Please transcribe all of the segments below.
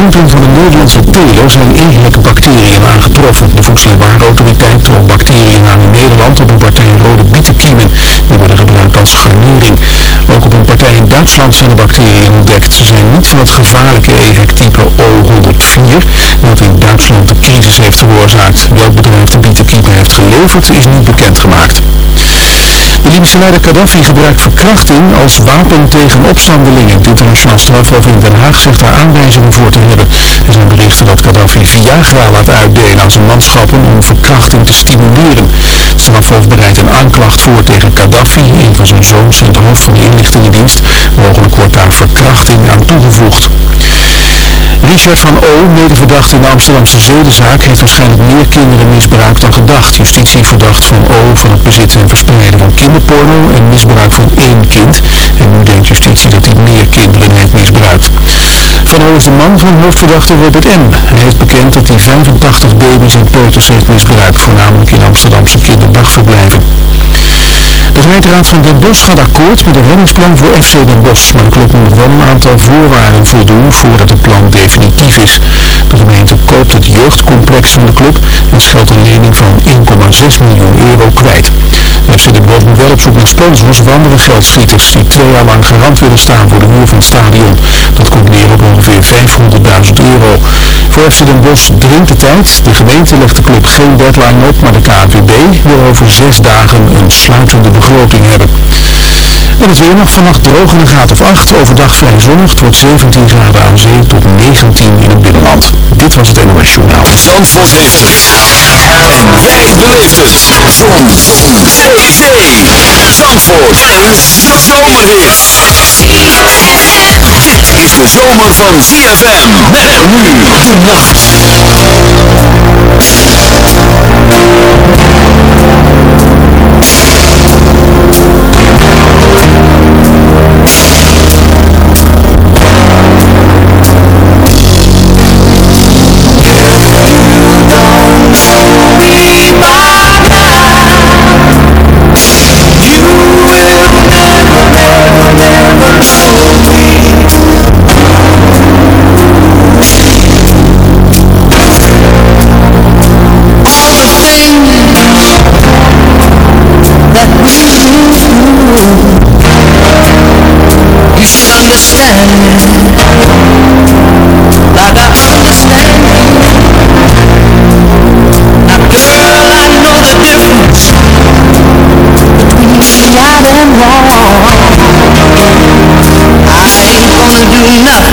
van de Nederlandse telen zijn eigenlijke bacteriën aangetroffen. De Voedselwarenautoriteit trok bacteriën aan in Nederland op een partij rode bietenkiemen. Die worden gebruikt als garnering. Ook op een partij in Duitsland zijn de bacteriën ontdekt. Ze zijn niet van het gevaarlijke EHEC-type O104, dat in Duitsland de crisis heeft veroorzaakt. Welk bedrijf de bietenkiemen heeft geleverd is niet bekendgemaakt. De Libische leider Gaddafi gebruikt verkrachting als wapen tegen opstandelingen. Het internationaal strafhof in Den Haag zegt daar aanwijzingen voor te hebben. Er zijn berichten dat Gaddafi Viagra laat uitdelen aan zijn manschappen om verkrachting te stimuleren. Het strafhof bereidt een aanklacht voor tegen Gaddafi, een van zijn zoons en het hoofd van de inlichtingendienst. Mogelijk wordt daar verkrachting aan toegevoegd. Richard van O, medeverdachte in de Amsterdamse zedenzaak, heeft waarschijnlijk meer kinderen misbruikt dan gedacht. Justitie verdacht van O van het bezitten en verspreiden van kinderporno en misbruik van één kind. En nu denkt justitie dat hij meer kinderen heeft misbruikt. Van O is de man van hoofdverdachte Robert M. Hij heeft bekend dat hij 85 baby's en peuters heeft misbruikt, voornamelijk in Amsterdamse kinderdagverblijven. De gemeenteraad van Den Bosch gaat akkoord met een reddingsplan voor FC Den Bosch, maar de club moet wel een aantal voorwaarden voldoen voordat het plan definitief is. De gemeente koopt het jeugdcomplex van de club en scheldt een lening van 1,6 miljoen euro kwijt. FC Den Bosch moet wel op zoek naar sponsors of andere geldschieters die twee jaar lang garant willen staan voor de huur van het stadion. Dat komt neer op ongeveer 500.000 euro. Voor FC Den Bosch dringt de tijd. De gemeente legt de club geen deadline op, maar de KNVB wil over zes dagen een sluitende begroting hebben. En het weer nog vannacht droog in de graad of 8. Overdag vrij zonnig. Het wordt 17 graden aan zee tot 19 in het binnenland. Dit was het NOS Journaal. Zandvoort heeft het. En jij beleeft het. Zon. Zon. Zee. Zandvoort. Een zomerhit. Dit is de zomer van ZFM. Met nu de nacht. enough.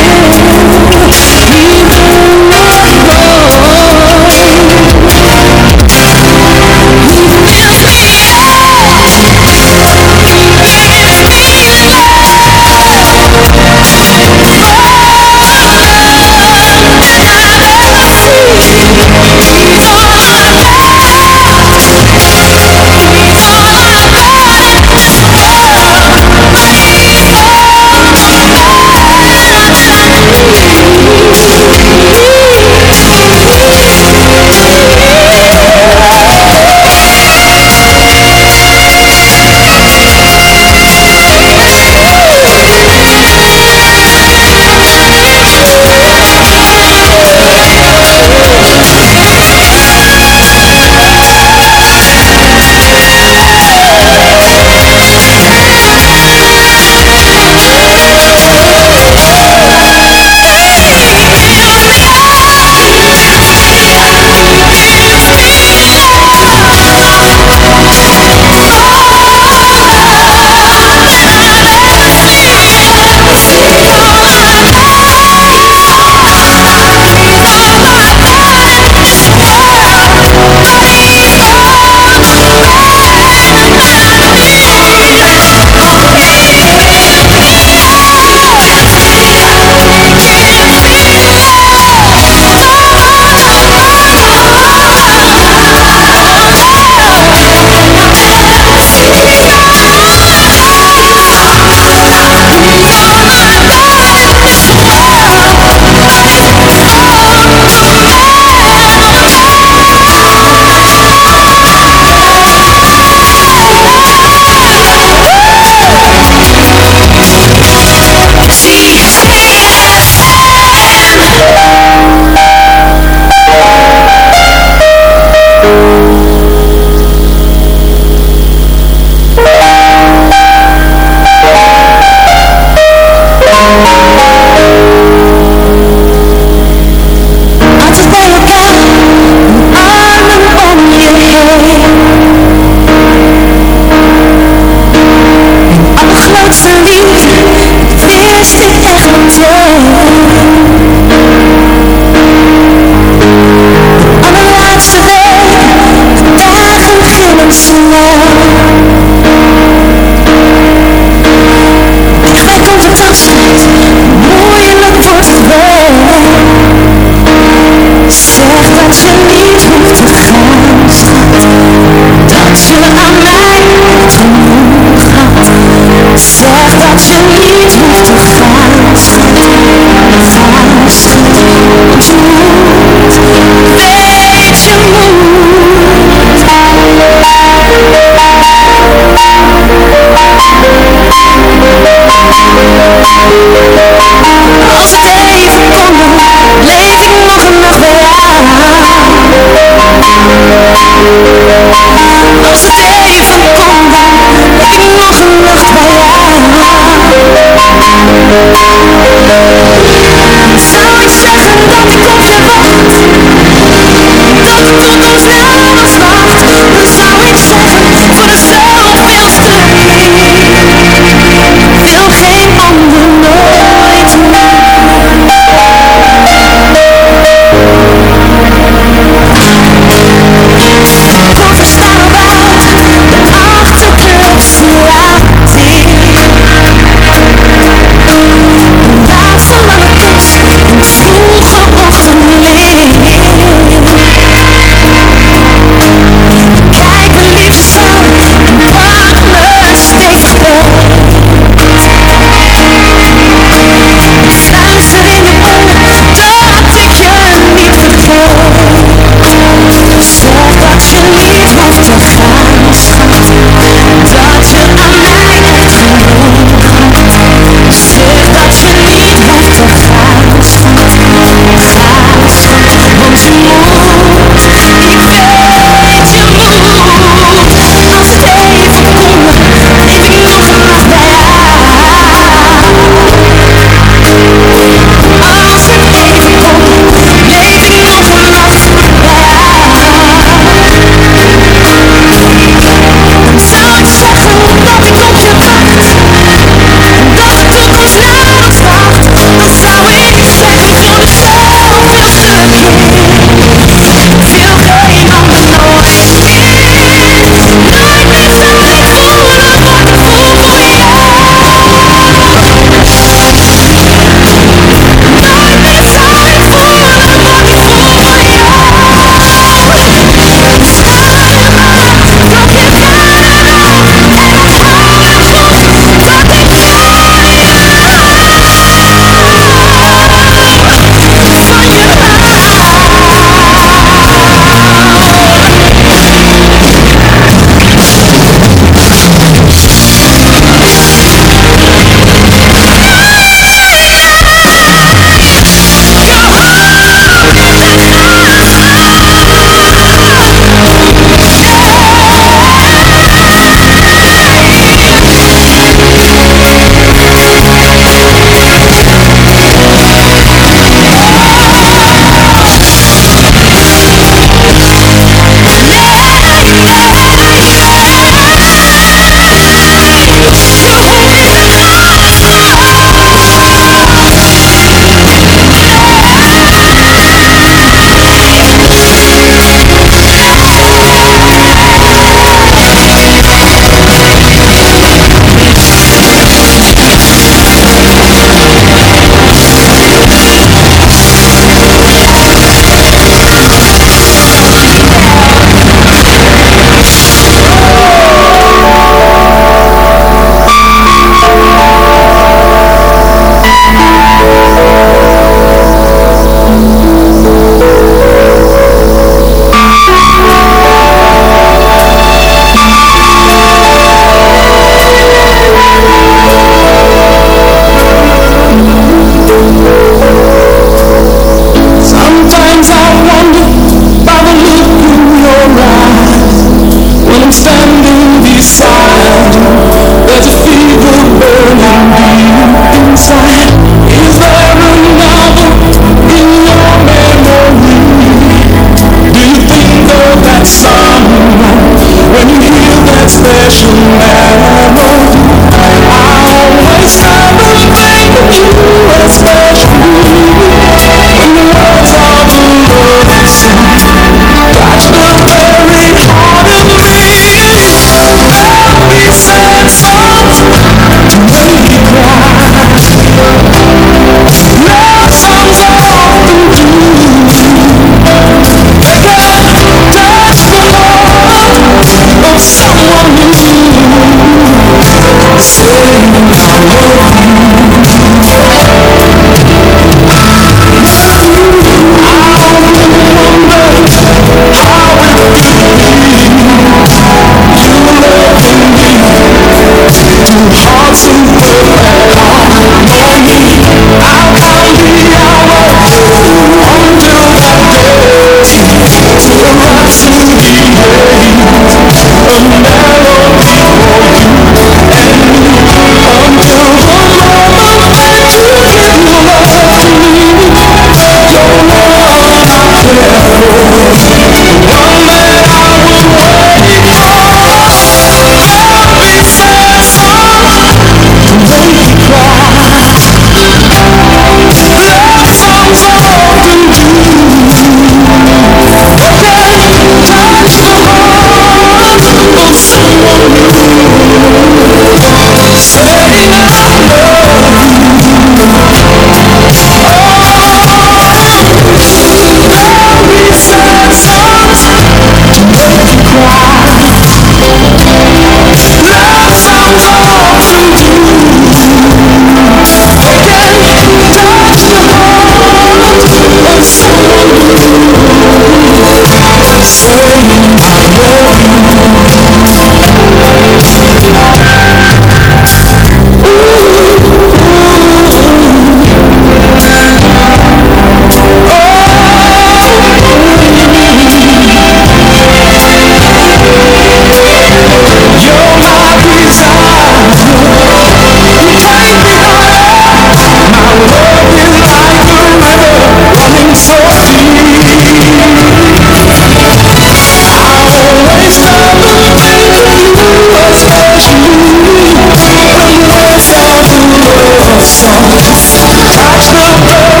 So Touch the world.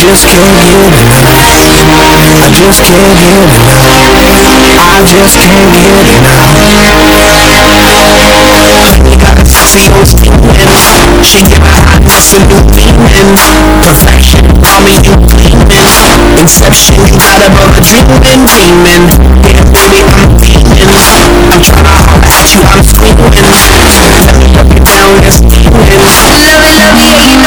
just can't get enough. I just can't get enough. I just can't get enough. You got a sexy old demons. She got eyes to new demons. Perfection, call me you demons. Inception, you got above a demon, demon. Yeah, baby, I'm demons. I'm trying tryna holler at you, I'm screaming. Tell me, break it down, that's demons. Love it, love it, yeah, you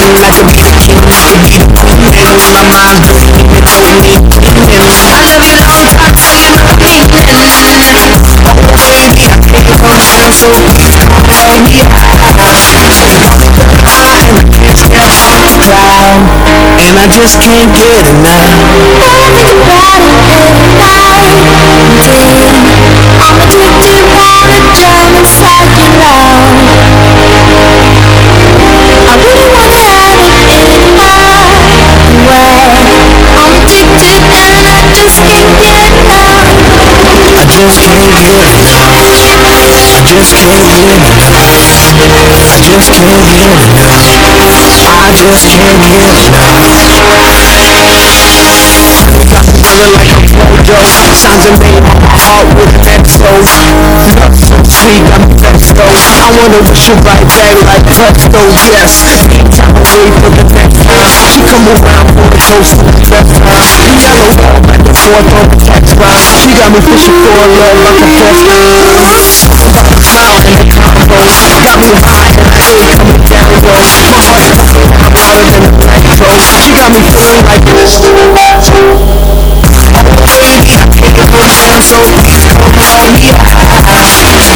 like a vacuum Now you be the my mind and even though we dreaming I live it on top, sleep when I'm evening Oh baby, I came from hell So please come help me out I'm in I can't step out the And I just can't get enough I think about it every night I just can't get enough. I just can't get enough. I just can't get enough. Got me feeling like a pro, Flojo. Signs are made on my heart with an explosion. Nothing sweet, got me let's go I wanna wish you right back like let's go, yes Anytime I wait for the next time She come around for the toast to the dress time We got back and forth on the text line She got me fishing for a love like a press line Sound in the combos Got me high and I ain't coming down low My heart is so hot, than a nitro She got me feeling like this baby, I can't get no so please come on me high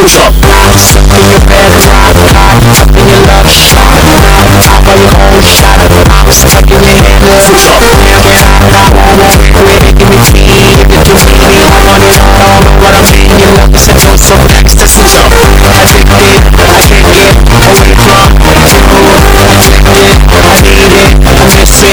with your blocks in your bed, drop, in your love, shot, drop Top of your whole shot, Stuck in your head, look with I won't be it, give me tea If you're too skinny, I'm on I don't know what I'm saying, your love is a joke So ecstasy, jump, addicted I can't get away from you I need it, I miss it I want your love right next to me Talking, the way she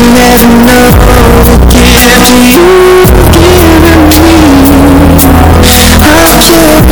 never know the to you've given me. I just.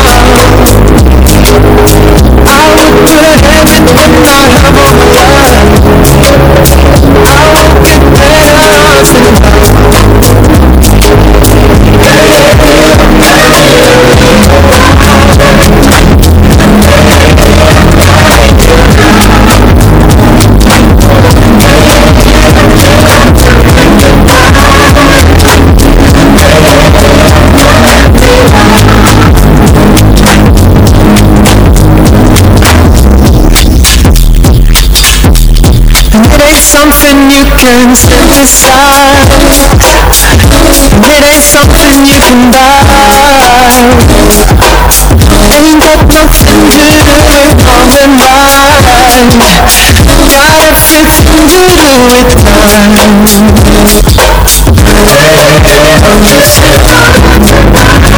you can step aside It is something you can buy Ain't got nothing to do with mind. mine Got to do with time Hey, hey, hey, oh,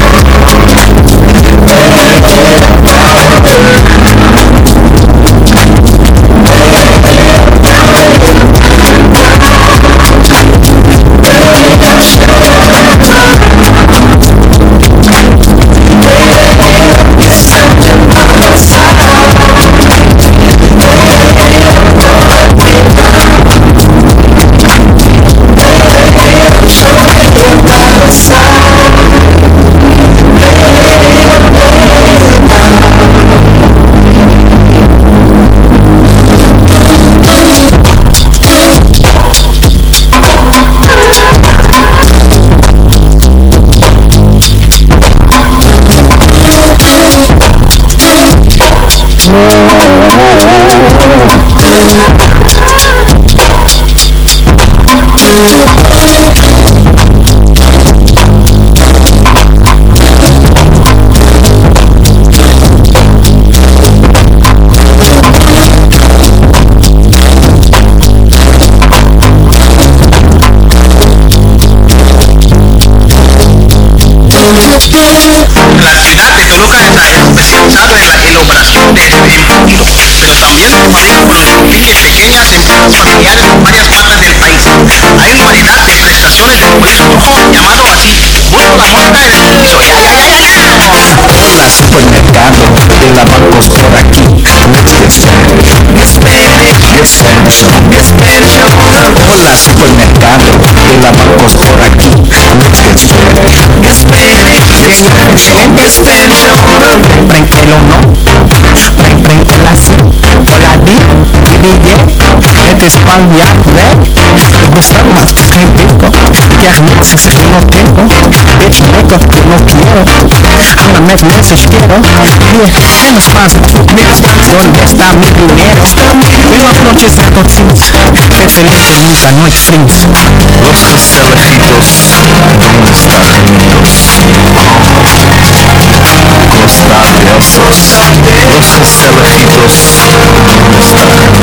Toluca de Tailandia. en la elaboración de este hidrocarburo, pero también sumaría con las familias pequeñas empresas familiares en varias partes del país. Hay una variedad de prestaciones de el rojo llamado así. Busco la cuenta del el ya, ya. Hola supermercado de la bancos por aquí. Hola supermercado de la bancos por aquí. ben ben ben ben ben ben ben espalhar, né? Gustavo Matos tem bico, que as moças que não tenho, desbeco, não quero, uma ah, mais moças quero, e se nos faz comigo, onde está meu dinheiro? Vivo hipnotizar com fins, preferência nunca noite frios. Los elegidos, onde está Unidos? Costa del Sos, los celebritos, onde está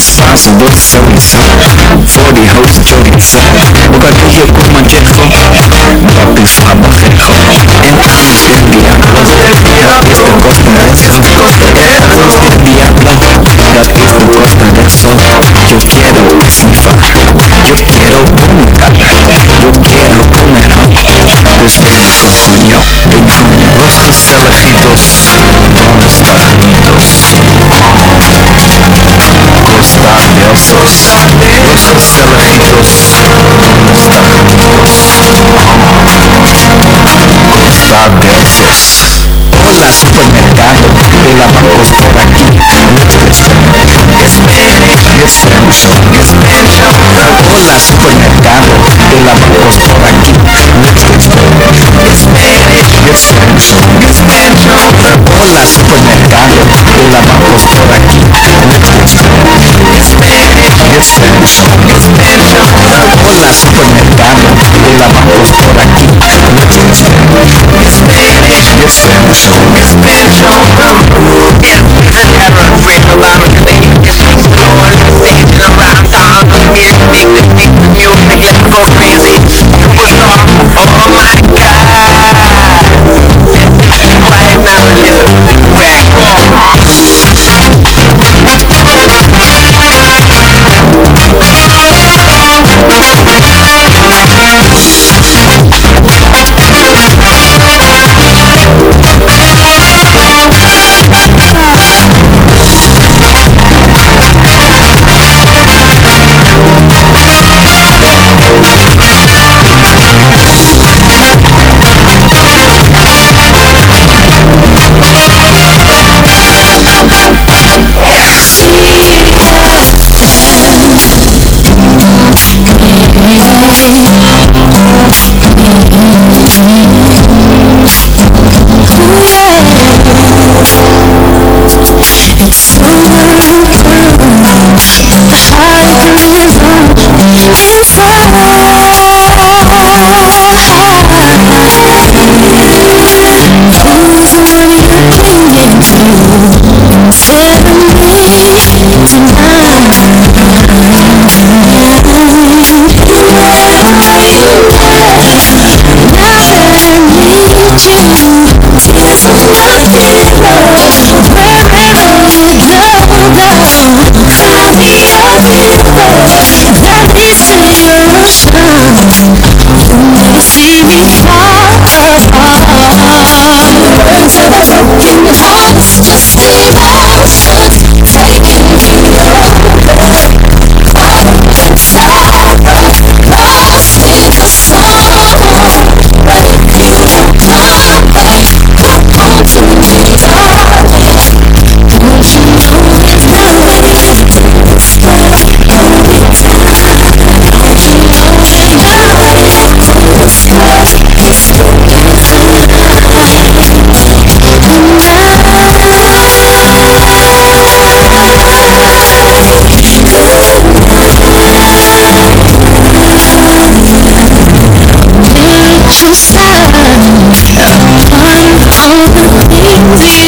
responsible for the slap For the hoes kill the slap Ook al denk je kom maar get fuck Papi faba gek hop En el diablo Is de costa del sol Costa del diablo La pista costa del sol Yo quiero esnifar Yo quiero vomitar Yo quiero comer hop Dus yo Ik voel me rustgezellig, ik wil Los Saladitos vamos por aquí Descemos, o descemos, Music.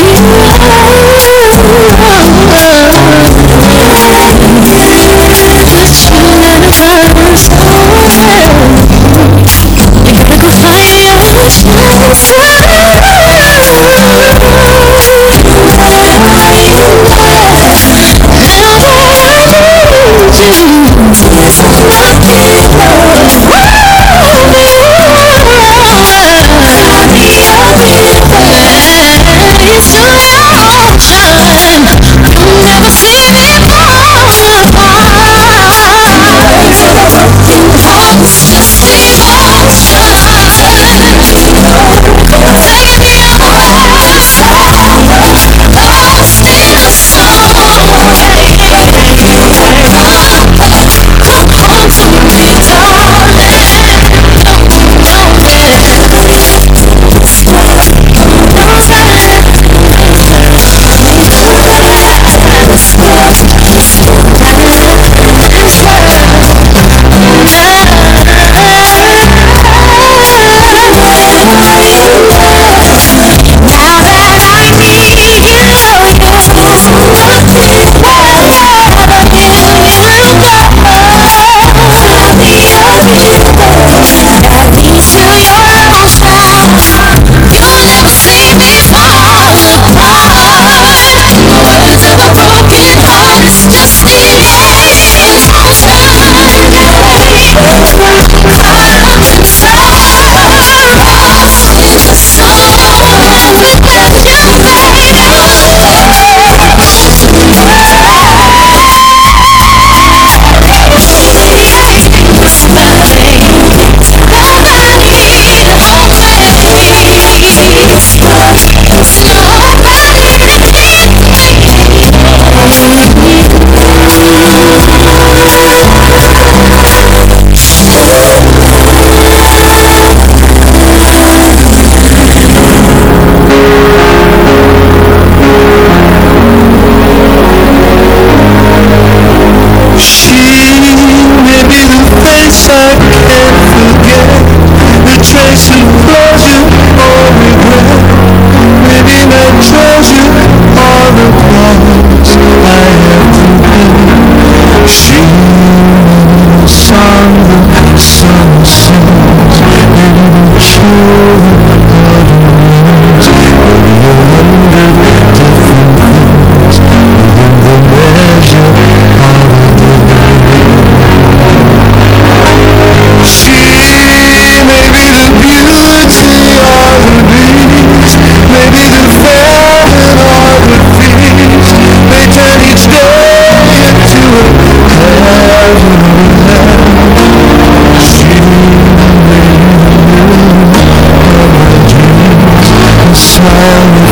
smile